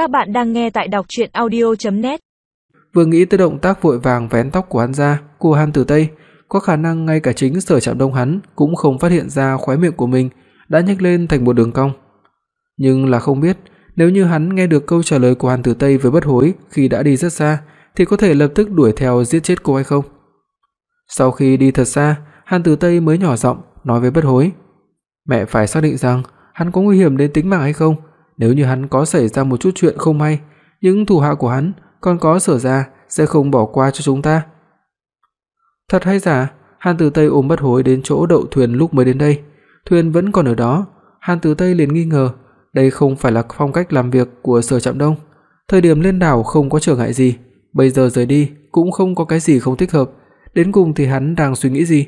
Các bạn đang nghe tại đọc audio net Vừa nghĩ tới động tác vội vàng vén tóc của hắn ra, cô Hàn Tử Tây, có khả năng ngay cả chính Sở Trạm Đông hắn cũng không phát hiện ra khóe miệng của mình đã nhếch lên thành một đường cong. Nhưng là không biết, nếu như hắn nghe được câu trả lời của Hàn Tử Tây với bất hối khi đã đi rất xa, thì có thể lập tức đuổi theo giết chết cô hay không? Sau khi đi thật xa, Hàn Tử Tây mới nhỏ giọng nói với bất hối: "Mẹ phải xác định rằng hắn có nguy hiểm đến tính mạng hay không, nếu như hắn có xảy ra một chút chuyện không may, những thủ hạ của hắn còn có Sở ra sẽ không bỏ qua cho chúng ta." Thật hay giả? Hàn Tử Tây ôm bất hối đến chỗ đậu thuyền lúc mới đến đây, thuyền vẫn còn ở đó, Hàn Tử Tây liền nghi ngờ, đây không phải là phong cách làm việc của Sở Trạm Đông. Thời điểm lên đảo không có trở ngại gì, bây giờ rời đi cũng không có cái gì không thích hợp, đến cùng thì hắn đang suy nghĩ gì?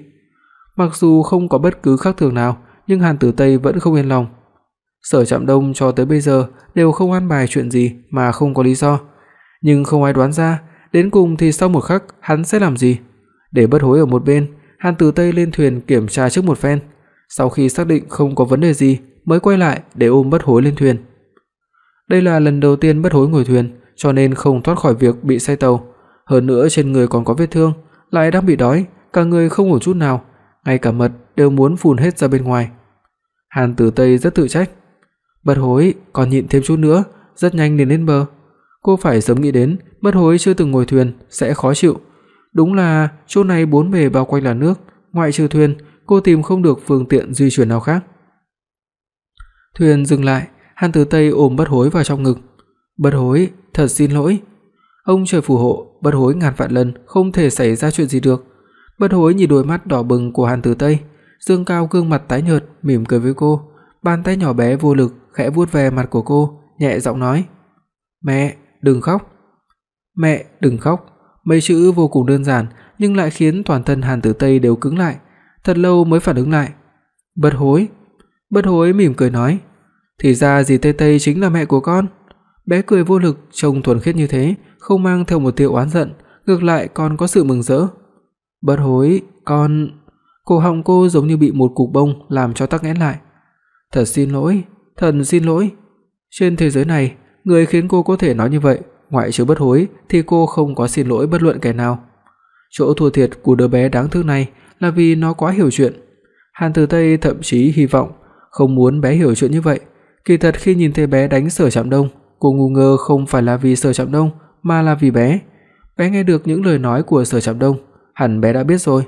Mặc dù không có bất cứ khác thường nào, nhưng Hàn Tử Tây vẫn không yên lòng. Sở Trạm Đông cho tới bây giờ đều không an bài chuyện gì mà không có lý do, nhưng không ai đoán ra đến cùng thì sau một khắc hắn sẽ làm gì. Để bất hối ở một bên, Hàn Tử Tây lên thuyền kiểm tra trước một phen, sau khi xác định không có vấn đề gì mới quay lại để ôm bất hối lên thuyền. Đây là lần đầu tiên bất hối ngồi thuyền, cho nên không thoát khỏi việc bị say tàu, hơn nữa trên người còn có vết thương, lại đang bị đói, cả người không ổn chút nào, ngay cả mật đều muốn phun hết ra bên ngoài. Hàn Tử Tây rất tự trách. Bất hối, còn nhịn thêm chút nữa, rất nhanh liền lên bờ. Cô phải sớm nghĩ đến, bất hối chưa từng ngồi thuyền sẽ khó chịu. Đúng là chỗ này bốn bề bao quanh là nước, ngoại trừ thuyền, cô tìm không được phương tiện di chuyển nào khác. Thuyền dừng lại, Hàn Tử Tây ôm Bất Hối vào trong ngực. "Bất Hối, thật xin lỗi." Ông trời phù hộ, Bất Hối ngàn vạn lần không thể xảy ra chuyện gì được. Bất Hối nhìn đôi mắt đỏ bừng của Hàn Tử Tây, dương cao gương mặt tái nhợt, mỉm cười với cô, bàn tay nhỏ bé vô lực khẽ vuốt về mặt của cô, nhẹ giọng nói: "Mẹ, đừng khóc." "Mẹ, đừng khóc." Mấy chữ vô cùng đơn giản nhưng lại khiến toàn thân Hàn Tử Tây đều cứng lại, thật lâu mới phản ứng lại. "Bất Hối." Bất Hối mỉm cười nói: "Thì ra dì Tây Tây chính là mẹ của con." Bé cười vô lực, trông thuần khiết như thế, không mang theo một tia oán giận, ngược lại còn có sự mừng rỡ. "Bất Hối, con..." Cổ họng cô giống như bị một cục bông làm cho tắc nghẽn lại. "Thật xin lỗi, thần xin lỗi." Trên thế giới này, người khiến cô có thể nói như vậy, ngoại trừ Bất Hối thì cô không có xin lỗi bất luận kẻ nào. Chỗ thua thiệt của đứa bé đáng thương này là vì nó quá hiểu chuyện. Hàn Tử Tây thậm chí hy vọng không muốn bé hiểu chuyện như vậy. Kỳ thật khi nhìn thấy bé đánh Sở Trạm Đông, cô ngu ngơ không phải là vì Sở Trạm Đông mà là vì bé. Bé nghe được những lời nói của Sở Trạm Đông, hẳn bé đã biết rồi.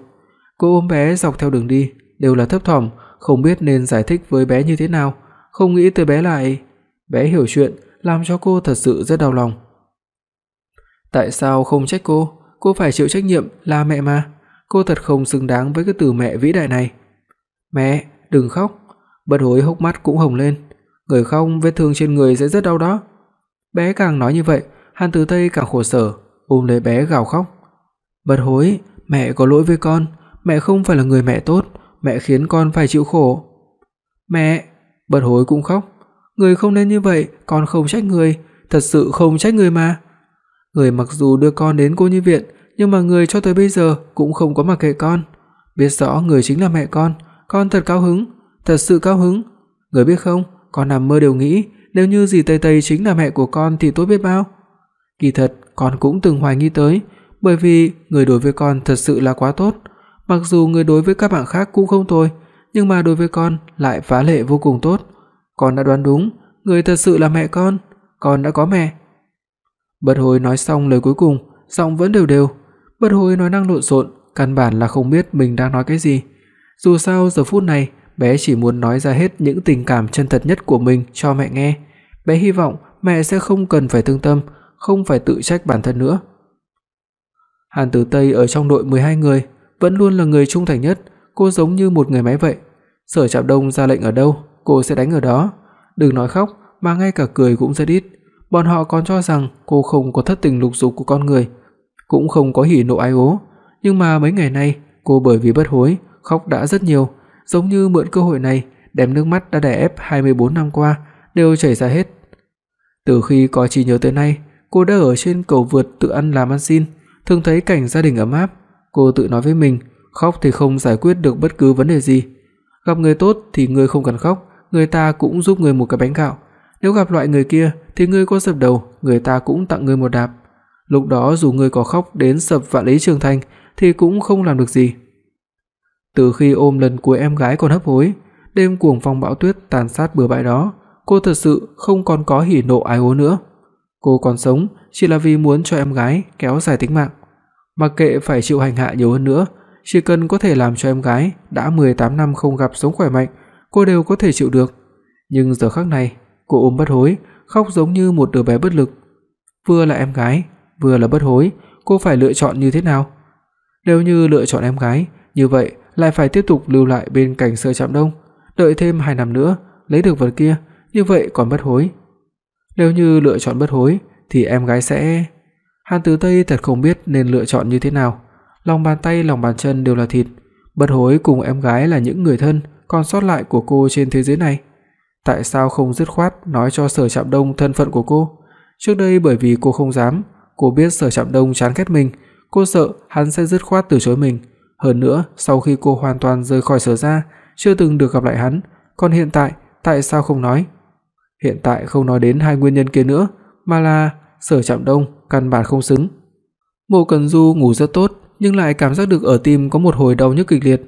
Cô ôm bé dọc theo đường đi, đều là thấp thỏm, không biết nên giải thích với bé như thế nào, không nghĩ tới bé lại bé hiểu chuyện, làm cho cô thật sự rất đau lòng. Tại sao không trách cô? Cô phải chịu trách nhiệm là mẹ mà. Cô thật không xứng đáng với cái từ mẹ vĩ đại này. Mẹ, đừng khóc. Bất hối hốc mắt cũng hồng lên, người khóc vết thương trên người sẽ rất đau đó. Bé càng nói như vậy, Hàn Tử Tây càng khổ sở, ôm lấy bé gào khóc. Bất hối, mẹ có lỗi với con, mẹ không phải là người mẹ tốt, mẹ khiến con phải chịu khổ. Mẹ, bất hối cũng khóc. Người không nên như vậy, con không trách người, thật sự không trách người mà. Người mặc dù đưa con đến cô nhi viện, nhưng mà người cho tới bây giờ cũng không có mặc kệ con. Biết rõ người chính là mẹ con, con thật cao hứng, thật sự cao hứng. Người biết không, con nằm mơ đều nghĩ nếu như dì Tây Tây chính là mẹ của con thì tốt biết bao. Kỳ thật, con cũng từng hoài nghi tới, bởi vì người đối với con thật sự là quá tốt, mặc dù người đối với các bạn khác cũng không tồi, nhưng mà đối với con lại phá lệ vô cùng tốt. Con đã đoán đúng, người thật sự là mẹ con, con đã có mẹ. Bất Hối nói xong lời cuối cùng, giọng vẫn đều đều. Bất Hối nói năng lộn xộn, căn bản là không biết mình đang nói cái gì. Dù sao giờ phút này, bé chỉ muốn nói ra hết những tình cảm chân thật nhất của mình cho mẹ nghe. Bé hy vọng mẹ sẽ không cần phải thương tâm, không phải tự trách bản thân nữa. Hàn Tử Tây ở trong đội 12 người, vẫn luôn là người trung thành nhất, cô giống như một người máy vậy. Sở Trạm Đông ra lệnh ở đâu, cô sẽ đánh ở đó. Đừng nói khóc, mà ngay cả cười cũng rất ít. Bọn họ còn cho rằng cô không có thất tình lục dục của con người, cũng không có hỉ nộ ái ố, nhưng mà mấy ngày nay, cô bởi vì bất hối, khóc đã rất nhiều, giống như mượn cơ hội này đem nước mắt đã đè ép 24 năm qua đều chảy ra hết. Từ khi có trí nhớ tới nay, cô đã ở trên cầu vượt tự ăn làm ăn xin, thường thấy cảnh gia đình ấm áp, cô tự nói với mình, khóc thì không giải quyết được bất cứ vấn đề gì. Gặp người tốt thì người không cần khóc, người ta cũng giúp người một cái bánh gạo, Nếu gặp loại người kia thì ngươi có sập đầu, người ta cũng tặng ngươi một đạp. Lúc đó dù ngươi có khóc đến sập vạn lý trường thành thì cũng không làm được gì. Từ khi ôm lần cuối em gái còn hấp hối, đêm cuồng phong bão tuyết tàn sát bừa bãi đó, cô thật sự không còn có hỉ nộ ái ố nữa. Cô còn sống chỉ là vì muốn cho em gái kéo dài tính mạng. Mặc kệ phải chịu hành hạ nhiều hơn nữa, chỉ cần có thể làm cho em gái đã 18 năm không gặp sống khỏe mạnh, cô đều có thể chịu được. Nhưng giờ khắc này, cô ôm bất hối, khóc giống như một đứa bé bất lực. Vừa là em gái, vừa là bất hối, cô phải lựa chọn như thế nào? Nếu như lựa chọn em gái, như vậy lại phải tiếp tục lưu lại bên cạnh Sở Trạm Đông, đợi thêm 2 năm nữa lấy được vật kia, như vậy còn bất hối. Nếu như lựa chọn bất hối thì em gái sẽ Hàn Tử Tây thật không biết nên lựa chọn như thế nào, lòng bàn tay lòng bàn chân đều là thịt, bất hối cùng em gái là những người thân còn sót lại của cô trên thế giới này. Tại sao không dứt khoát nói cho Sở Trạm Đông thân phận của cô? Trước đây bởi vì cô không dám, cô biết Sở Trạm Đông chán ghét mình, cô sợ hắn sẽ dứt khoát từ chối mình. Hơn nữa, sau khi cô hoàn toàn rời khỏi Sở gia, chưa từng được gặp lại hắn, còn hiện tại tại sao không nói? Hiện tại không nói đến hai nguyên nhân kia nữa, mà là Sở Trạm Đông căn bản không xứng. Mộ Cẩn Du ngủ rất tốt, nhưng lại cảm giác được ở tim có một hồi đau nhức kịch liệt.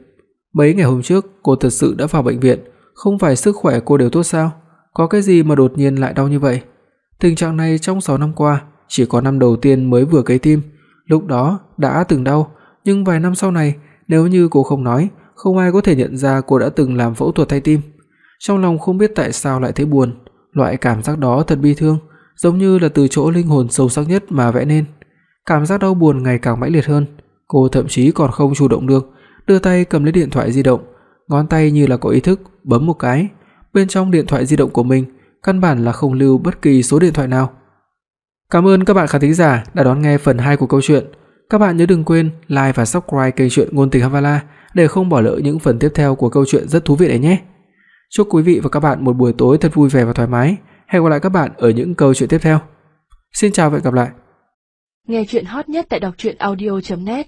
Mấy ngày hôm trước, cô thật sự đã vào bệnh viện, không phải sức khỏe cô đều tốt sao? Có cái gì mà đột nhiên lại đau như vậy? Tình trạng này trong 6 năm qua, chỉ có năm đầu tiên mới vừa cấy tim, lúc đó đã từng đau, nhưng vài năm sau này, nếu như cô không nói, không ai có thể nhận ra cô đã từng làm phẫu thuật thay tim. Trong lòng không biết tại sao lại thấy buồn, loại cảm giác đó thật bi thương, giống như là từ chỗ linh hồn sâu sắc nhất mà vẽ nên. Cảm giác đau buồn ngày càng mãnh liệt hơn, cô thậm chí còn không chủ động được, đưa tay cầm lấy điện thoại di động, ngón tay như là có ý thức bấm một cái, bên trong điện thoại di động của mình căn bản là không lưu bất kỳ số điện thoại nào. Cảm ơn các bạn khán thính giả đã đón nghe phần 2 của câu chuyện. Các bạn nhớ đừng quên like và subscribe kênh truyện ngôn tình Havala để không bỏ lỡ những phần tiếp theo của câu chuyện rất thú vị này nhé. Chúc quý vị và các bạn một buổi tối thật vui vẻ và thoải mái. Hẹn gặp lại các bạn ở những câu chuyện tiếp theo. Xin chào và hẹn gặp lại. Nghe truyện hot nhất tại doctruyenaudio.net